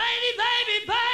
Baby, baby, baby.